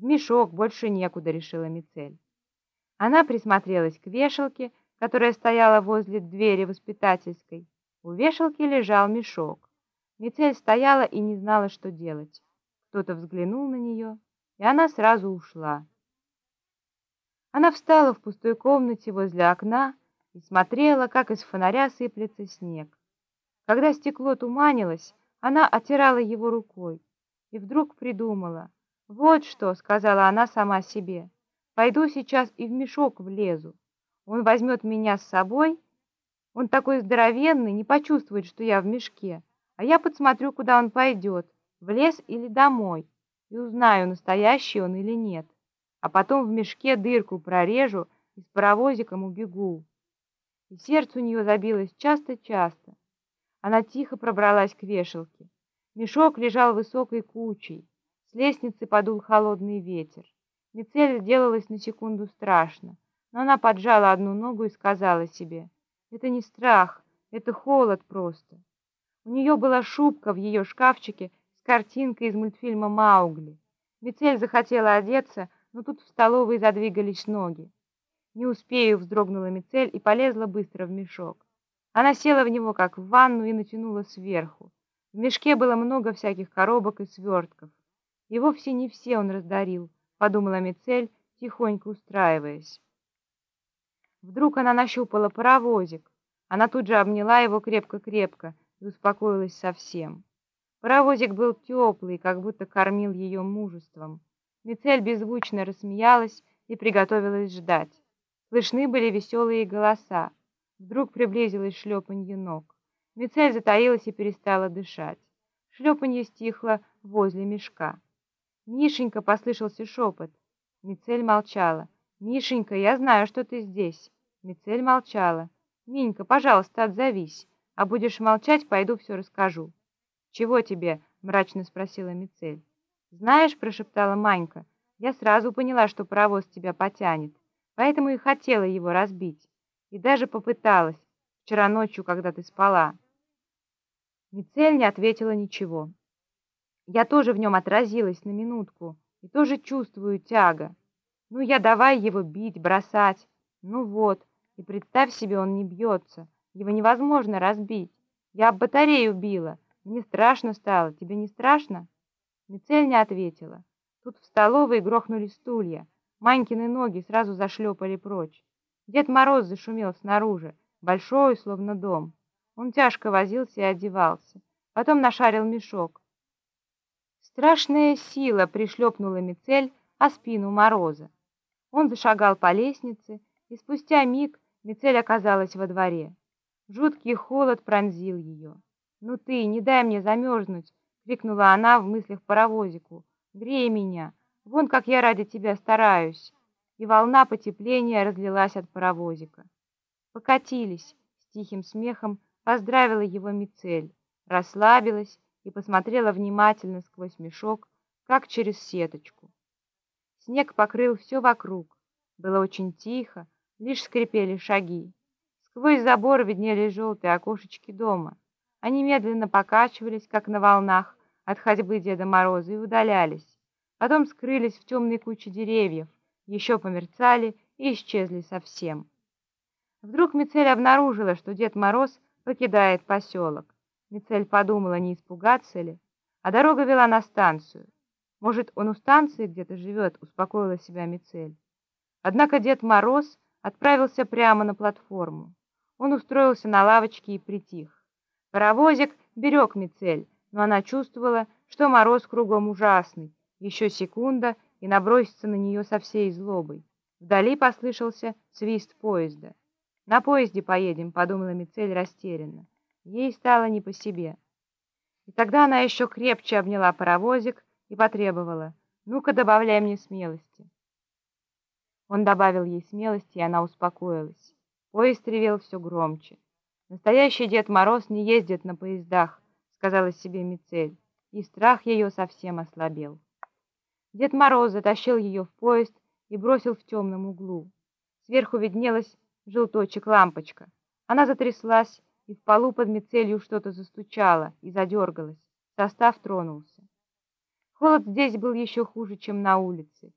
В мешок больше некуда, решила Мицель. Она присмотрелась к вешалке, которая стояла возле двери воспитательской. У вешалки лежал мешок. Мицель стояла и не знала, что делать. Кто-то взглянул на нее, и она сразу ушла. Она встала в пустой комнате возле окна и смотрела, как из фонаря сыплется снег. Когда стекло туманилось, она оттирала его рукой и вдруг придумала. «Вот что», — сказала она сама себе, — «пойду сейчас и в мешок влезу. Он возьмет меня с собой, он такой здоровенный, не почувствует, что я в мешке, а я подсмотрю, куда он пойдет, в лес или домой, и узнаю, настоящий он или нет. А потом в мешке дырку прорежу и с паровозиком убегу». И сердце у нее забилось часто-часто. Она тихо пробралась к вешалке. Мешок лежал высокой кучей. С лестницы подул холодный ветер. Мицель сделалась на секунду страшно, но она поджала одну ногу и сказала себе, «Это не страх, это холод просто». У нее была шубка в ее шкафчике с картинкой из мультфильма «Маугли». Мицель захотела одеться, но тут в столовой задвигались ноги. «Не успею», — вздрогнула Мицель и полезла быстро в мешок. Она села в него, как в ванну, и натянула сверху. В мешке было много всяких коробок и свертков. И вовсе не все он раздарил, подумала Мицель, тихонько устраиваясь. Вдруг она нащупала паровозик. Она тут же обняла его крепко-крепко и успокоилась совсем. Паровозик был теплый, как будто кормил ее мужеством. Мицель беззвучно рассмеялась и приготовилась ждать. Слышны были веселые голоса. Вдруг приблизилось шлепанье ног. Мицель затаилась и перестала дышать. Шлепанье стихло возле мешка. «Мишенька!» — послышался шепот. Мицель молчала. «Мишенька, я знаю, что ты здесь». Мицель молчала. «Минька, пожалуйста, отзовись. А будешь молчать, пойду все расскажу». «Чего тебе?» — мрачно спросила Мицель. «Знаешь», — прошептала Манька, — «я сразу поняла, что паровоз тебя потянет, поэтому и хотела его разбить. И даже попыталась, вчера ночью, когда ты спала». Мицель не ответила ничего. Я тоже в нем отразилась на минутку и тоже чувствую тяга. Ну, я давай его бить, бросать. Ну вот, и представь себе, он не бьется. Его невозможно разбить. Я об батарею била. Мне страшно стало. Тебе не страшно? Мицель не ответила. Тут в столовой грохнули стулья. Манькины ноги сразу зашлепали прочь. Дед Мороз зашумел снаружи, большой, словно дом. Он тяжко возился и одевался. Потом нашарил мешок. Страшная сила пришлепнула Мицель о спину Мороза. Он зашагал по лестнице, и спустя миг Мицель оказалась во дворе. Жуткий холод пронзил ее. «Ну ты, не дай мне замерзнуть!» — крикнула она в мыслях паровозику. «Грей меня! Вон как я ради тебя стараюсь!» И волна потепления разлилась от паровозика. Покатились с тихим смехом, поздравила его Мицель, расслабилась и посмотрела внимательно сквозь мешок, как через сеточку. Снег покрыл все вокруг. Было очень тихо, лишь скрипели шаги. Сквозь забор виднелись желтые окошечки дома. Они медленно покачивались, как на волнах, от ходьбы Деда Мороза и удалялись. Потом скрылись в темной куче деревьев, еще померцали и исчезли совсем. Вдруг Мицель обнаружила, что Дед Мороз покидает поселок. Мицель подумала, не испугаться ли, а дорога вела на станцию. Может, он у станции где-то живет, успокоила себя Мицель. Однако Дед Мороз отправился прямо на платформу. Он устроился на лавочке и притих. Паровозик берег Мицель, но она чувствовала, что мороз кругом ужасный. Еще секунда, и набросится на нее со всей злобой. Вдали послышался свист поезда. «На поезде поедем», — подумала Мицель растерянно. Ей стало не по себе. И тогда она еще крепче обняла паровозик и потребовала, «Ну-ка, добавляй мне смелости». Он добавил ей смелости, и она успокоилась. Поезд ревел все громче. «Настоящий Дед Мороз не ездит на поездах», — сказала себе Мицель, и страх ее совсем ослабел. Дед Мороз затащил ее в поезд и бросил в темном углу. Сверху виднелась желточек-лампочка. Она затряслась, и в полу под мицелью что-то застучало и задергалось. Состав тронулся. Холод здесь был еще хуже, чем на улице.